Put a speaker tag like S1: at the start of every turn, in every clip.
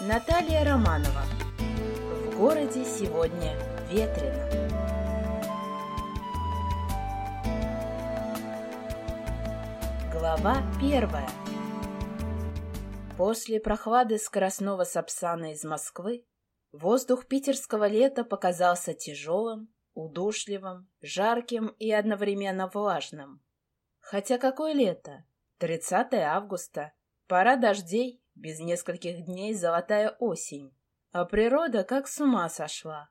S1: Наталья Романова. В городе сегодня ветрено. Глава первая. После прохлады скоростного сапсана из Москвы воздух питерского лета показался тяжелым, удушливым, жарким и одновременно влажным. Хотя какое лето? 30 августа. Пора дождей, без нескольких дней золотая осень. А природа как с ума сошла.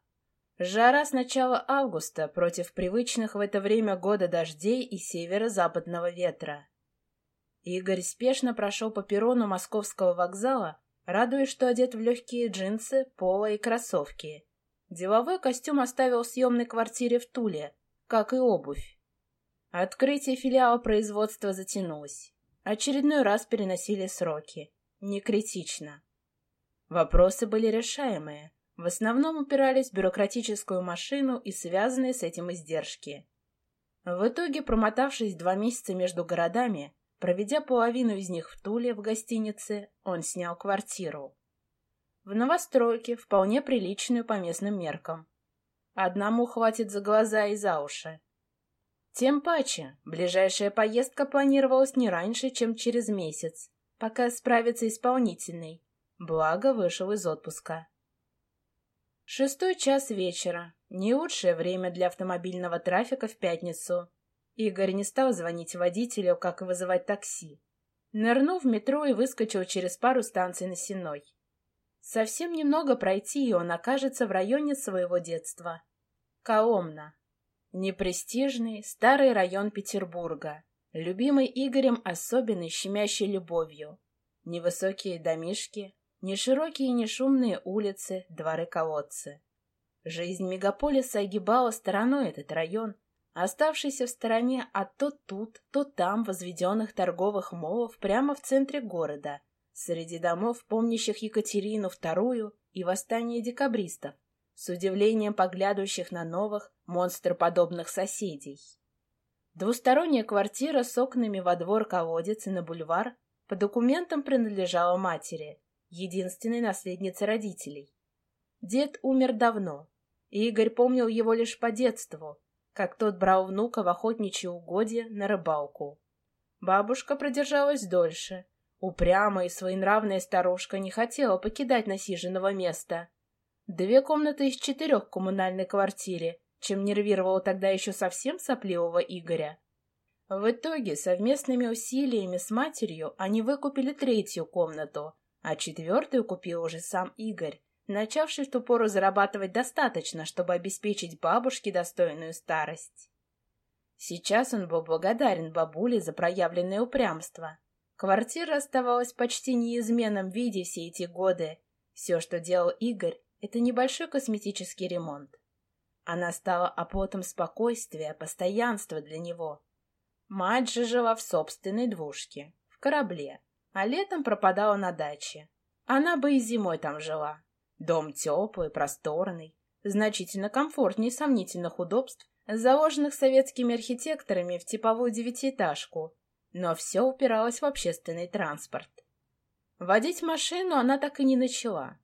S1: Жара с начала августа против привычных в это время года дождей и северо-западного ветра. Игорь спешно прошел по перрону московского вокзала, радуясь, что одет в легкие джинсы, поло и кроссовки. Деловой костюм оставил в съемной квартире в Туле, как и обувь. Открытие филиала производства затянулось. Очередной раз переносили сроки. Не критично. Вопросы были решаемые. В основном упирались в бюрократическую машину и связанные с этим издержки. В итоге, промотавшись два месяца между городами, Проведя половину из них в Туле в гостинице, он снял квартиру. В новостройке, вполне приличную по местным меркам. Одному хватит за глаза и за уши. Тем паче, ближайшая поездка планировалась не раньше, чем через месяц, пока справится исполнительный. Благо, вышел из отпуска. Шестой час вечера. Не лучшее время для автомобильного трафика в пятницу. Игорь не стал звонить водителю, как вызывать такси. Нырнул в метро и выскочил через пару станций на Сеной. Совсем немного пройти, и он окажется в районе своего детства. Коломна. Непрестижный, старый район Петербурга, любимый Игорем особенной щемящей любовью. Невысокие домишки, не широкие и не шумные улицы, дворы-колодцы. Жизнь мегаполиса огибала стороной этот район, оставшийся в стороне от то тут, то там возведенных торговых молов прямо в центре города, среди домов, помнящих Екатерину II и восстание декабристов, с удивлением поглядывающих на новых, монстроподобных соседей. Двусторонняя квартира с окнами во двор колодец и на бульвар по документам принадлежала матери, единственной наследнице родителей. Дед умер давно, и Игорь помнил его лишь по детству, как тот брал внука в охотничьи угодья на рыбалку. Бабушка продержалась дольше. Упрямая и своенравная старушка не хотела покидать насиженного места. Две комнаты из четырех в коммунальной квартире, чем нервировало тогда еще совсем сопливого Игоря. В итоге совместными усилиями с матерью они выкупили третью комнату, а четвертую купил уже сам Игорь, начавший в ту пору зарабатывать достаточно, чтобы обеспечить бабушке достойную старость. Сейчас он был благодарен бабуле за проявленное упрямство. Квартира оставалась почти неизменном виде все эти годы. Все, что делал Игорь, это небольшой косметический ремонт. Она стала оплотом спокойствия, постоянства для него. Мать же жила в собственной двушке, в корабле, а летом пропадала на даче. Она бы и зимой там жила, Дом теплый, просторный, значительно комфортнее сомнительных удобств, заложенных советскими архитекторами в типовую девятиэтажку, но все упиралось в общественный транспорт. Водить машину она так и не начала.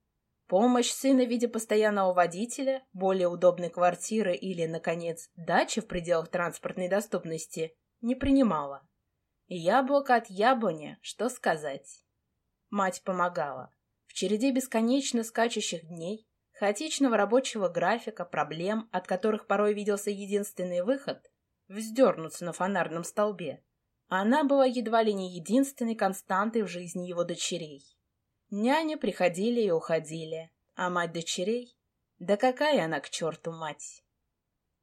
S1: Помощь сына в виде постоянного водителя, более удобной квартиры или, наконец, дачи в пределах транспортной доступности не принимала. Яблоко от яблони, что сказать. Мать помогала. В череде бесконечно скачущих дней, хаотичного рабочего графика, проблем, от которых порой виделся единственный выход — вздернуться на фонарном столбе, она была едва ли не единственной константой в жизни его дочерей. Няни приходили и уходили, а мать дочерей... Да какая она к черту мать!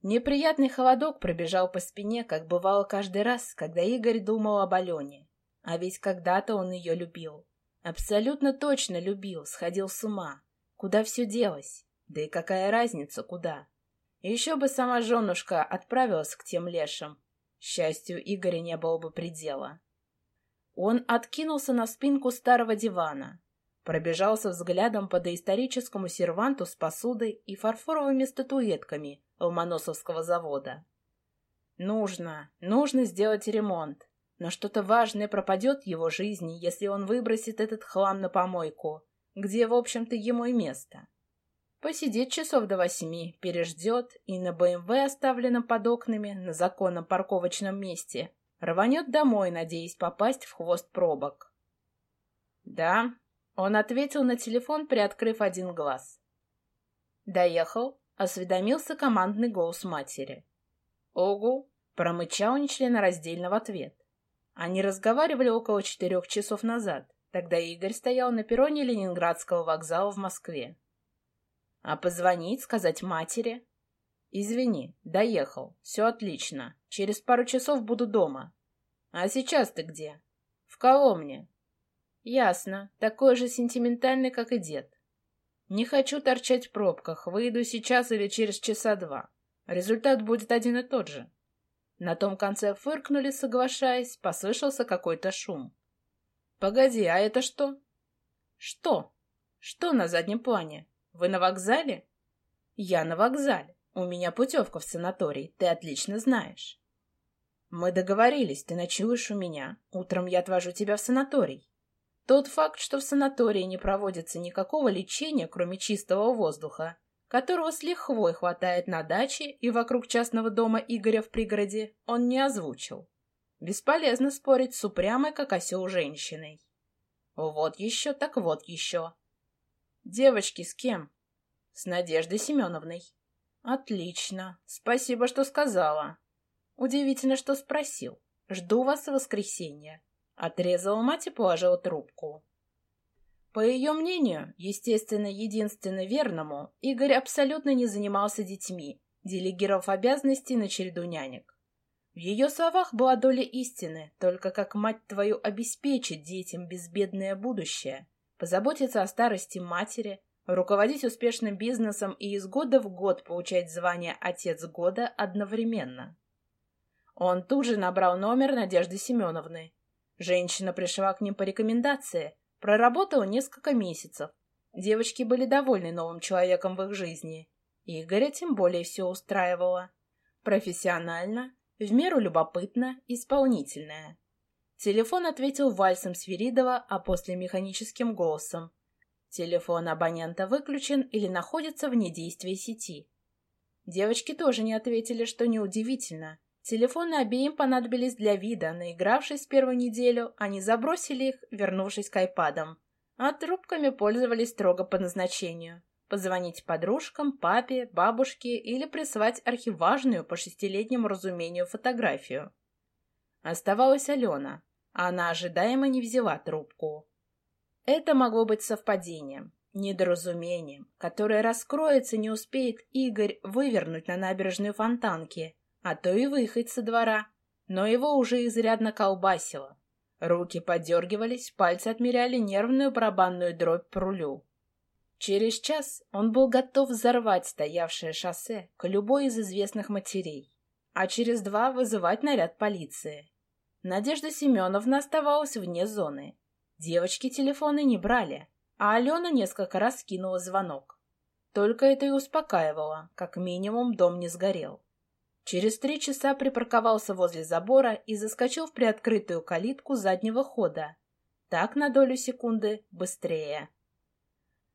S1: Неприятный холодок пробежал по спине, как бывало каждый раз, когда Игорь думал об Алене. А ведь когда-то он ее любил. Абсолютно точно любил, сходил с ума. Куда все делось? Да и какая разница, куда? Еще бы сама женушка отправилась к тем лешам. Счастью, Игоря не было бы предела. Он откинулся на спинку старого дивана, пробежался взглядом по доисторическому серванту с посудой и фарфоровыми статуэтками Ломоносовского завода. Нужно, нужно сделать ремонт. Но что-то важное пропадет в его жизни, если он выбросит этот хлам на помойку. где, в общем-то, ему и место. Посидит часов до восьми, переждет, и на БМВ, оставленном под окнами, на законном парковочном месте, рванет домой, надеясь попасть в хвост пробок. «Да», — он ответил на телефон, приоткрыв один глаз. «Доехал», — осведомился командный голос матери. «Огу», — промычал нечленораздельно в ответ. Они разговаривали около четырех часов назад. Тогда Игорь стоял на перроне Ленинградского вокзала в Москве. А позвонить, сказать матери? Извини, доехал. Все отлично. Через пару часов буду дома. А сейчас ты где? В Коломне. Ясно. Такой же сентиментальный, как и дед. Не хочу торчать в пробках. Выйду сейчас или через часа два. Результат будет один и тот же. На том конце фыркнули, соглашаясь, послышался какой-то шум. «Погоди, а это что?» «Что? Что на заднем плане? Вы на вокзале? Я на вокзале. У меня путевка в санаторий, ты отлично знаешь. Мы договорились, ты ночуешь у меня. Утром я отвожу тебя в санаторий. Тот факт, что в санатории не проводится никакого лечения, кроме чистого воздуха, которого с лихвой хватает на даче и вокруг частного дома Игоря в пригороде, он не озвучил. Бесполезно спорить с упрямой, как осел, женщиной. Вот еще, так вот еще. Девочки с кем? С Надеждой Семеновной. Отлично. Спасибо, что сказала. Удивительно, что спросил. Жду вас в воскресенье. Отрезала мать и положила трубку. По ее мнению, естественно, единственно верному, Игорь абсолютно не занимался детьми, делегировав обязанности на череду нянек. В ее словах была доля истины, только как мать твою обеспечит детям безбедное будущее, позаботиться о старости матери, руководить успешным бизнесом и из года в год получать звание «Отец года» одновременно. Он тут же набрал номер Надежды Семеновны. Женщина пришла к ним по рекомендации, проработала несколько месяцев. Девочки были довольны новым человеком в их жизни. Игоря тем более все устраивало. Профессионально, в меру любопытно, исполнительная. Телефон ответил вальсом Свиридова, а после механическим голосом. Телефон абонента выключен или находится вне действия сети. Девочки тоже не ответили, что неудивительно. Телефоны обеим понадобились для вида. Наигравшись первую неделю, они забросили их, вернувшись к айпадам. А трубками пользовались строго по назначению. Позвонить подружкам, папе, бабушке или прислать архиважную по шестилетнему разумению фотографию. Оставалась Алена. Она ожидаемо не взяла трубку. Это могло быть совпадением, недоразумением, которое раскроется, не успеет Игорь вывернуть на набережную фонтанки, а то и выехать со двора. Но его уже изрядно колбасило. Руки подергивались, пальцы отмеряли нервную барабанную дробь по рулю. Через час он был готов взорвать стоявшее шоссе к любой из известных матерей, а через два вызывать наряд полиции. Надежда Семеновна оставалась вне зоны. Девочки телефоны не брали, а Алена несколько раз скинула звонок. Только это и успокаивало, как минимум дом не сгорел. Через три часа припарковался возле забора и заскочил в приоткрытую калитку заднего хода. Так на долю секунды быстрее.